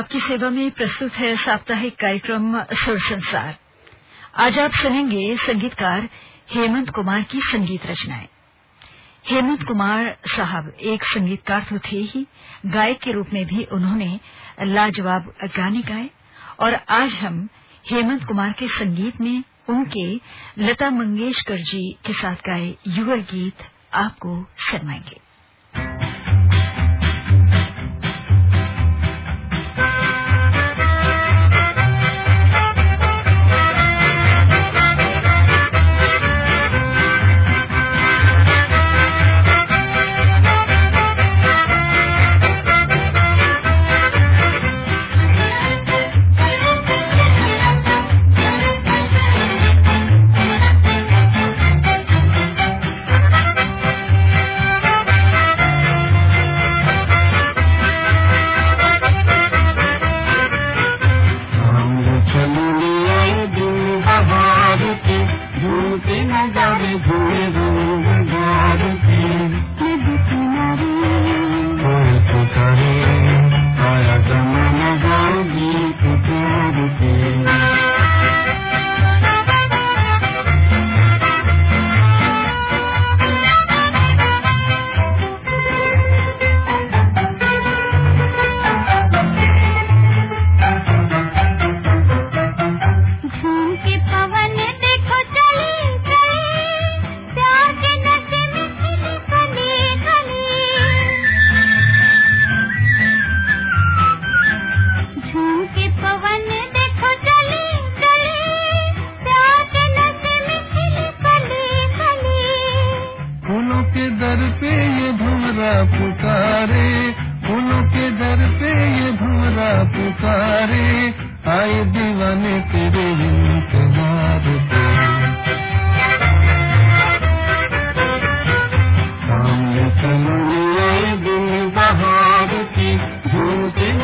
आपकी सेवा में प्रस्तुत है साप्ताहिक कार्यक्रम सुर संसार। आज आप सुनेंगे संगीतकार हेमंत कुमार की संगीत रचनाएँ। हेमंत कुमार साहब एक संगीतकार तो थे ही। गायक के रूप में भी उन्होंने लाजवाब गाने गाए और आज हम हेमंत कुमार के संगीत में उनके लता मंगेशकर जी के साथ गाए युवा गीत आपको सुनवाएँगे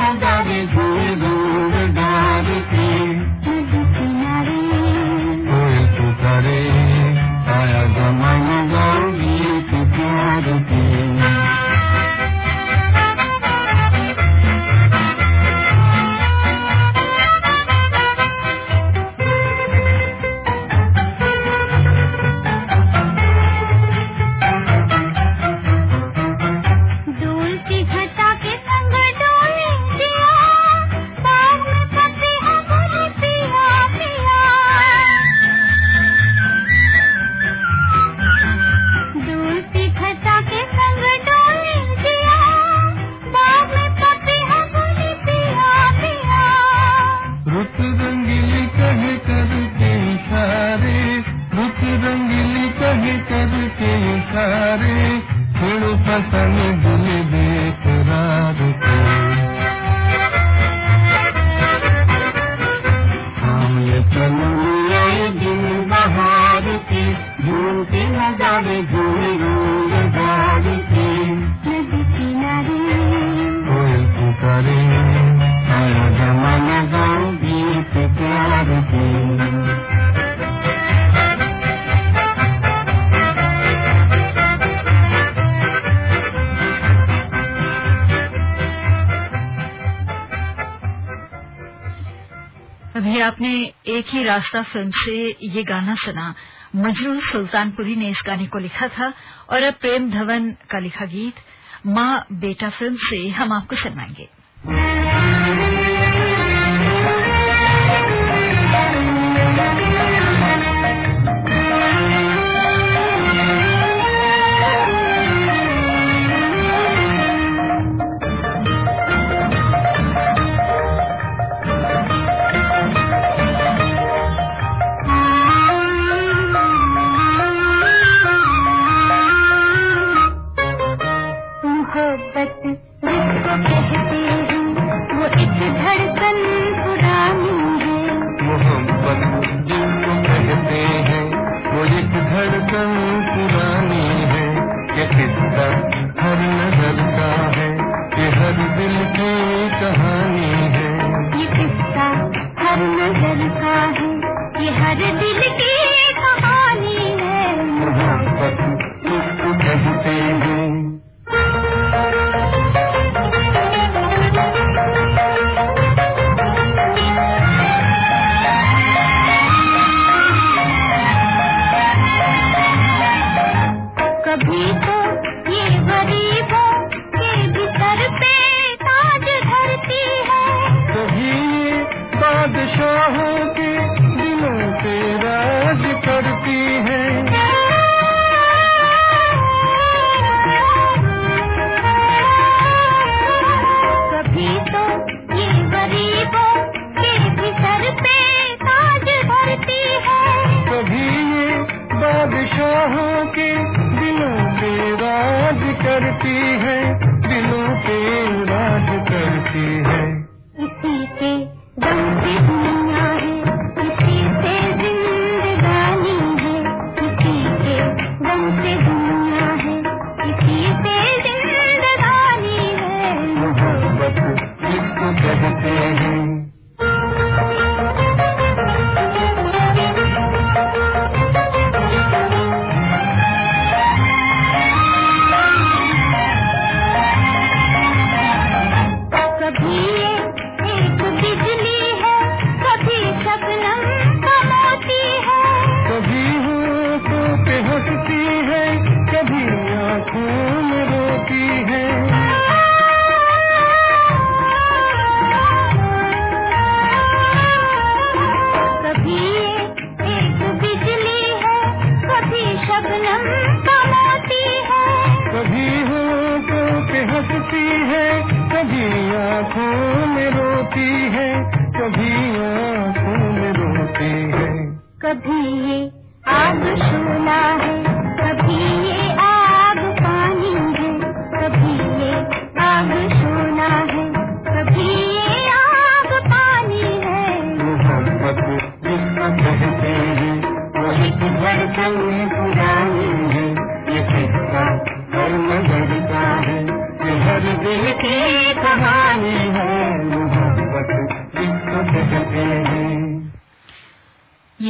Don't तन दिल बेकरार को सामने तन दिन बहार के झूमते न जावे झूम अभी आपने एक ही रास्ता फ़िल्म से ये गाना सुना। मजरू सुल्तानपुरी ने इस गाने को लिखा था और अब प्रेम धवन का लिखा गीत, माँ बेटा फ़िल्म से हम आपको सुनवाएँगे।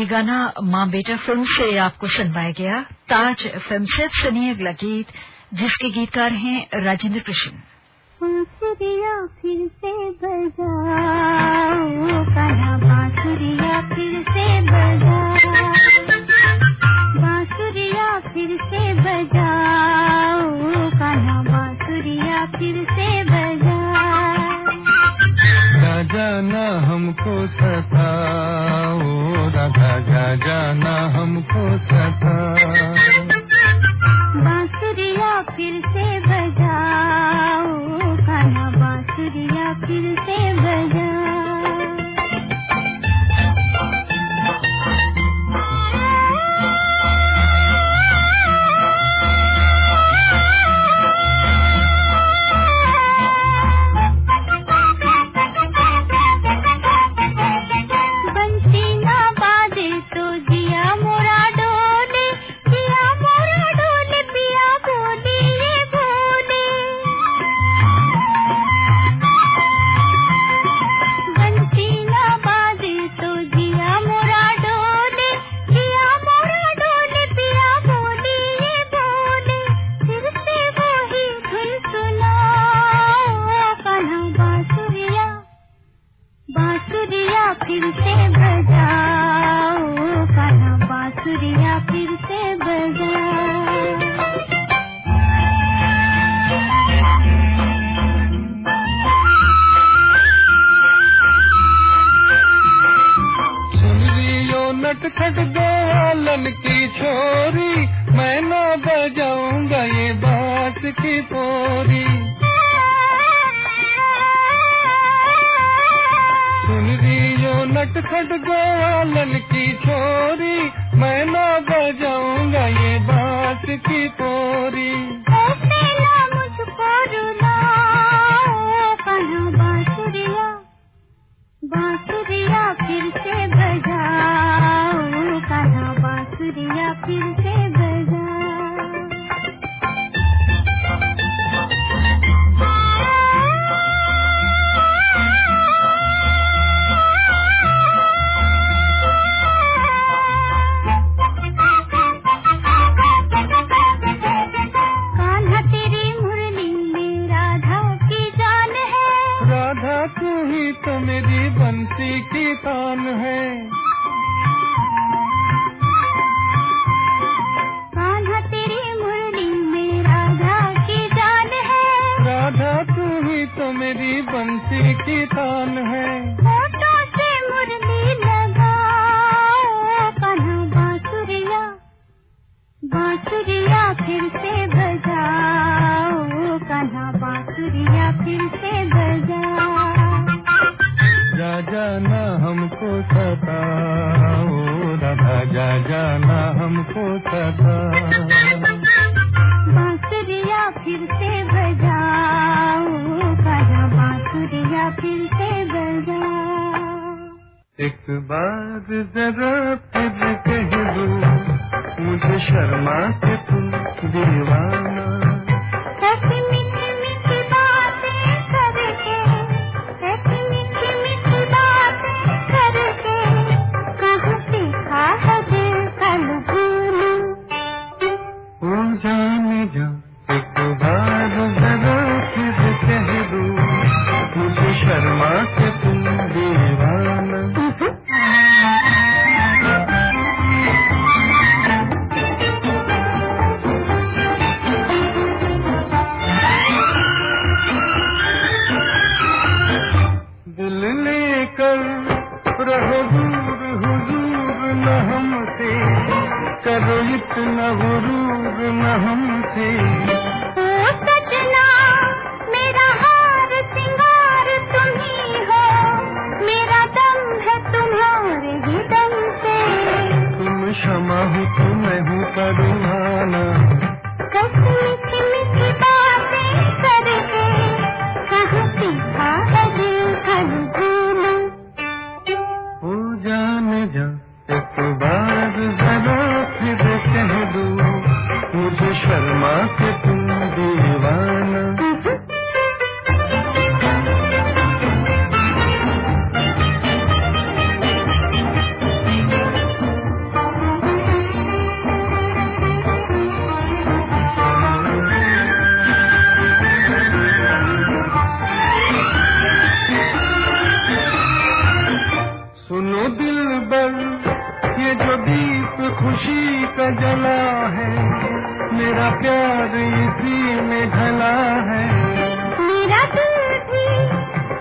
ये गाना माँ बेटा फ़िल्म से आपको सुनवाया गया। ताज फ़िल्म से सुनिए अगला गीत जिसके गीतकार हैं राजेंद्र कृष्ण। बांसुरिया फिर से बजाओ। कान्हा बांसुरिया फिर से बजाओ। बांसुरिया फिर से बजाओ। कान्हा बांसुरिया फिर से बजाओ। राजा न हमको सताओ राधा राजा न हमको सका बांसुरिया फिर से बजाओ खाना बांसुरिया फिर से बजाओ। नटखट गोलन की छोरी, मैं ना बजाऊँगा ये बात की पोरी सुन लियो नटखट गोलन की छोरी मैं ना बजाऊँगा ये बात की तोरी। बांसुरिया? फिर से बजाओ काना बांसुरिया फिर एक बार जरा फिर कह दो मुझे शर्मा के तुम दीवाना मेरा प्यार इसी में ढला है। मेरा दिल भी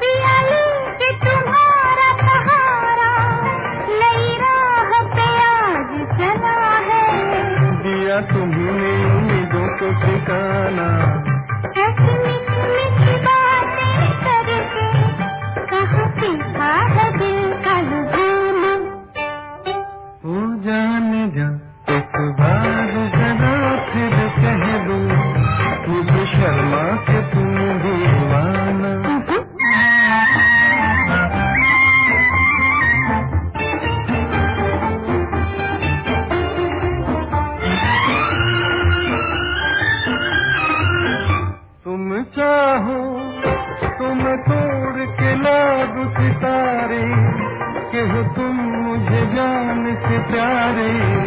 पियाली के तुम्हारा सहारा नई राह पे आज चला है। दिया तुम्हें उम्मीदों को ठिकाना। प्यारे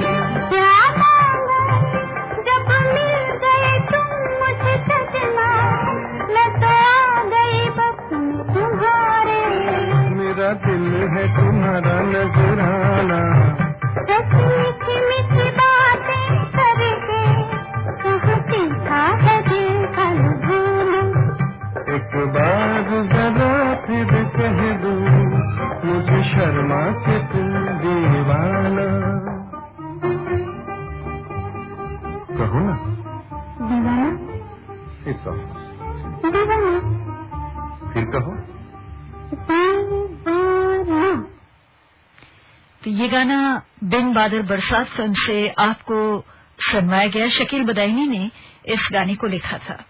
बादल बरसात फ़िल्म से आपको सुनवाया गया। शकील बदायनी ने इस गाने को लिखा था।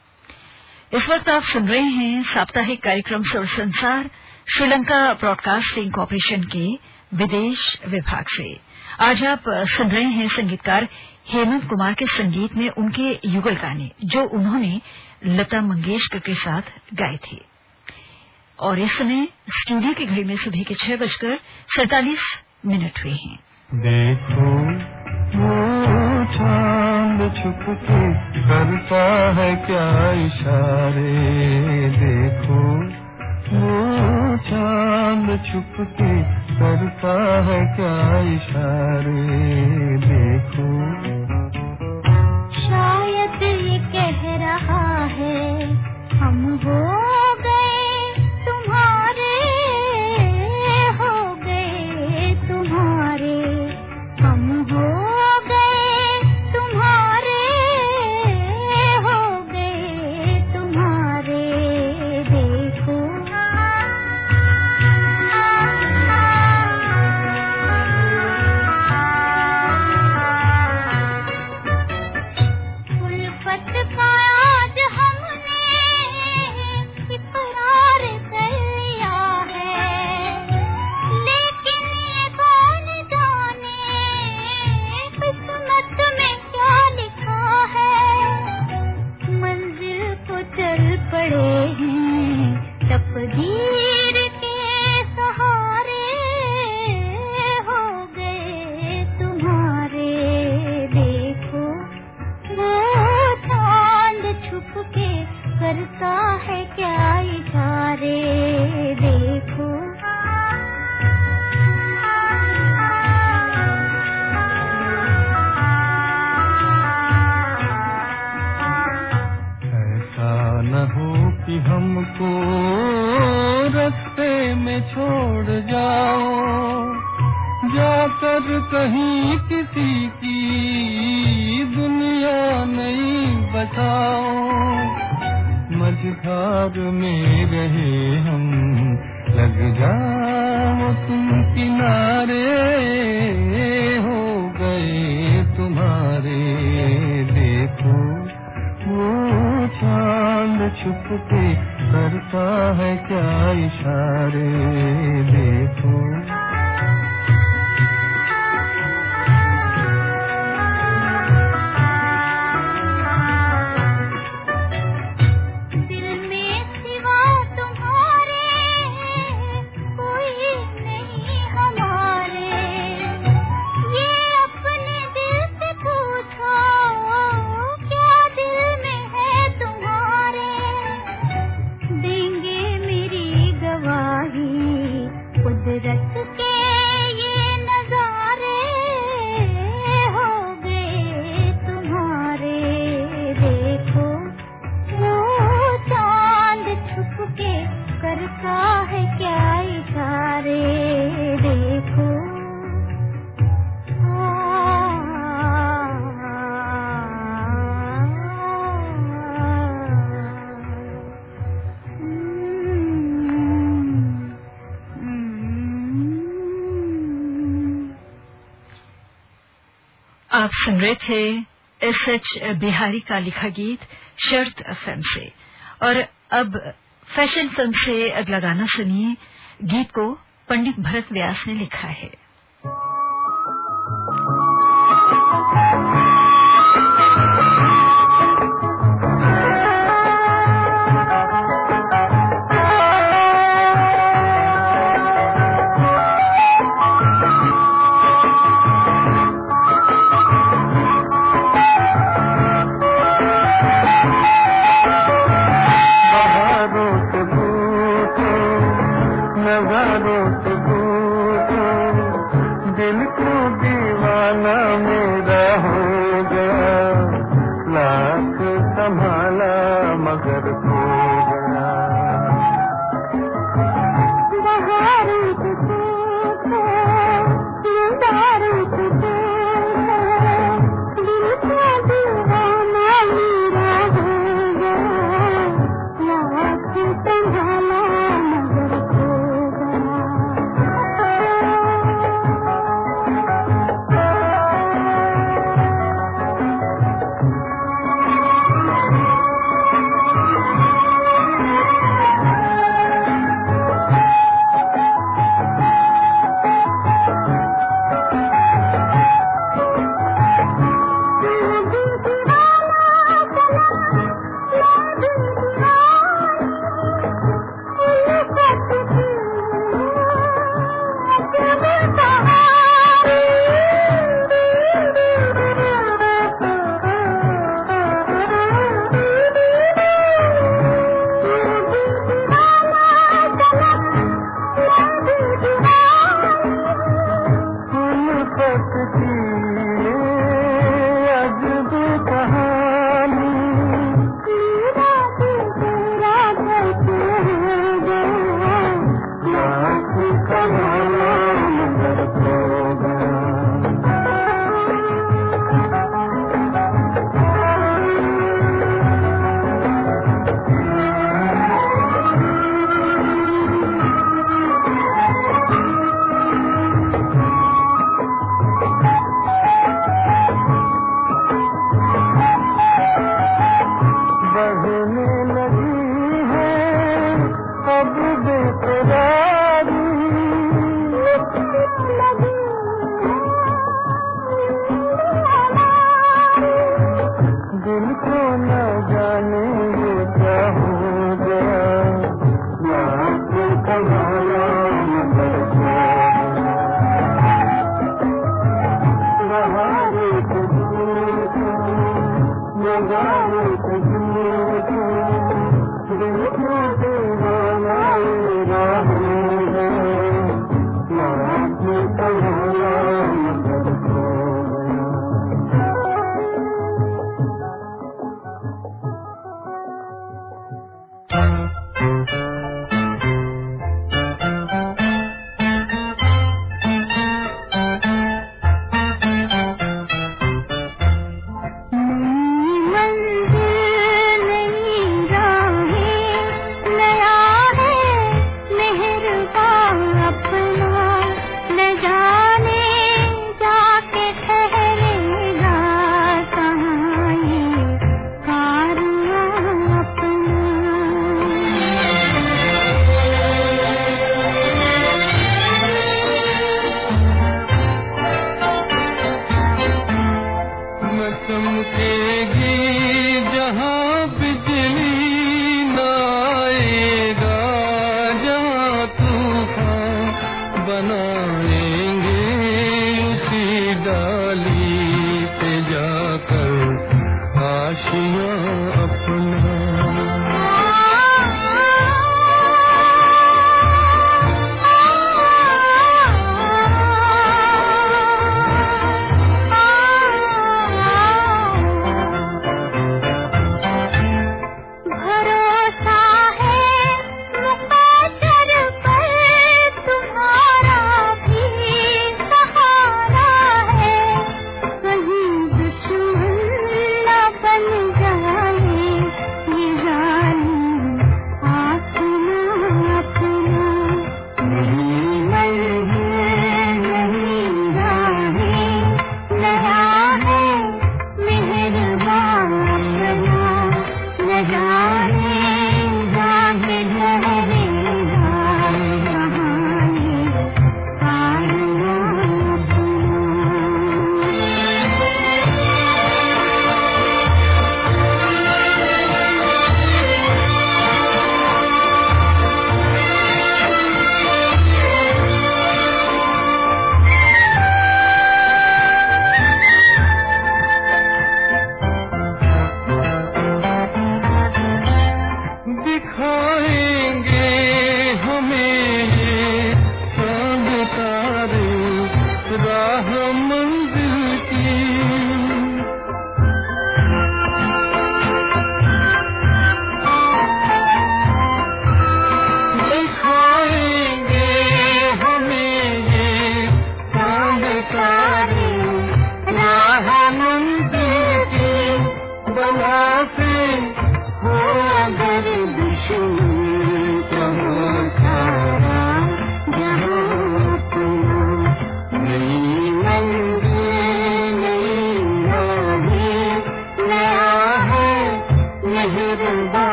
इस वक्त आप सुन रहे हैं साप्ताहिक कार्यक्रम सुर संसार श्रीलंका ब्रॉडकास्टिंग कॉरपोरेशन के विदेश विभाग से। आज आप सुन रहे हैं संगीतकार हेमंत कुमार के संगीत में उनके युगल गाने, जो उन्होंने लता मंगेशकर के साथ गाए थे। और इस समय स्टूडियो की घड़ी में सुबह के छह बजकर सैतालीस मिनट हुए हैं। देखो वो चाँद छुप के करता है क्या इशारे? देखो वो चाँद छुप के करता है क्या इशारे? देखो। शायद ये कह रहा है हम हो न हो कि हमको रस्ते में छोड़ जाओ। जाकर कहीं किसी की दुनिया नहीं बताओ मझधार में रहे हम, लग जाओ तुम किनारे। चाँद छुप के करता है क्या इशारे? देखो। सुन रहे थे एस एच बिहारी का लिखा गीत शर्त फ़िल्म से। और अब फ़ैशन फ़िल्म से अगला गाना सुनिए, गीत को पंडित भरत व्यास ने लिखा है। नजारे न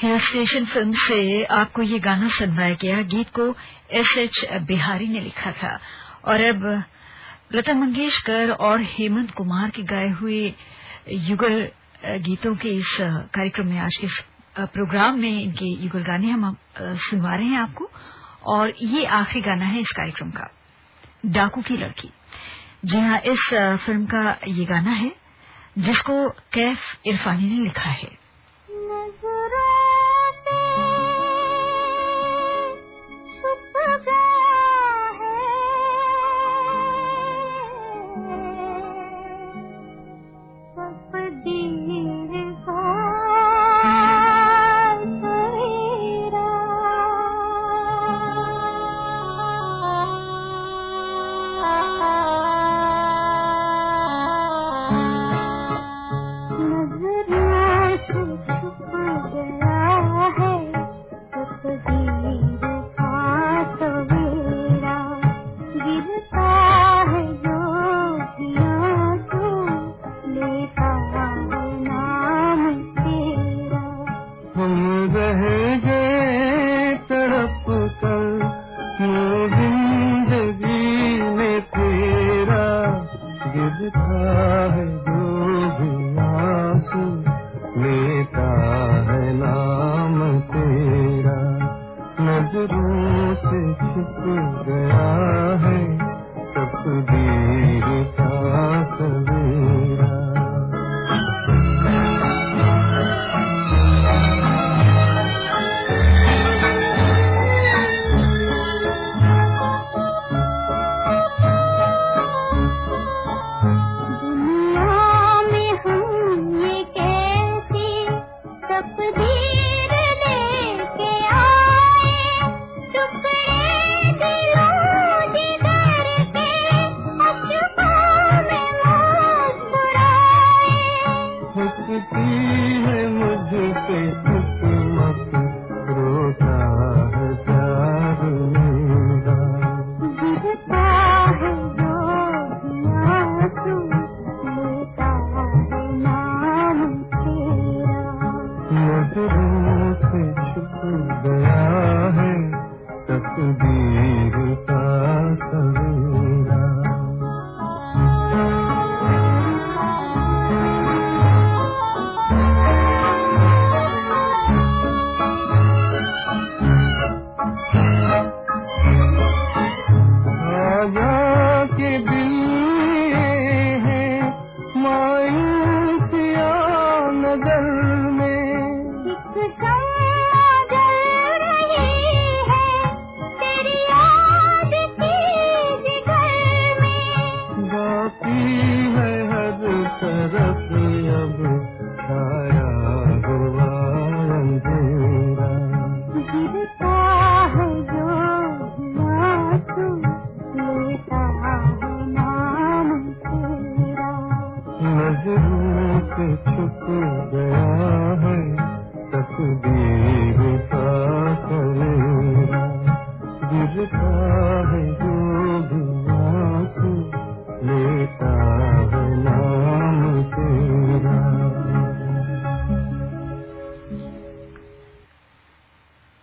हिल स्टेशन फ़िल्म से आपको ये गाना सुनवाया गया। गीत को एस एच बिहारी ने लिखा था। और अब लता मंगेशकर और हेमंत कुमार के गाए हुए युगल गीतों के इस कार्यक्रम में आज इस प्रोग्राम में इनके युगल गाने हम सुनवा रहे हैं आपको। और ये आखिरी गाना है इस कार्यक्रम का, डाकू की लड़की। जी हाँ इस फ़िल्म का ये गाना है, जिसको कैफ इरफानी ने लिखा है।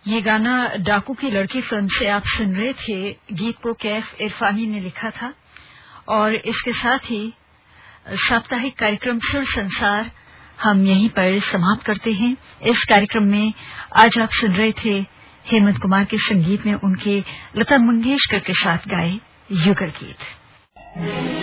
ये गाना डाकू की लड़की फ़िल्म से आप सुन रहे थे, गीत को कैफ इरफानी ने लिखा था। और इसके साथ ही, साप्ताहिक कार्यक्रम सुर संसार हम यहीं पर समाप्त करते हैं। इस कार्यक्रम में आज आप सुन रहे थे हेमंत कुमार के संगीत में उनके लता मंगेशकर के साथ गाए युगल गीत।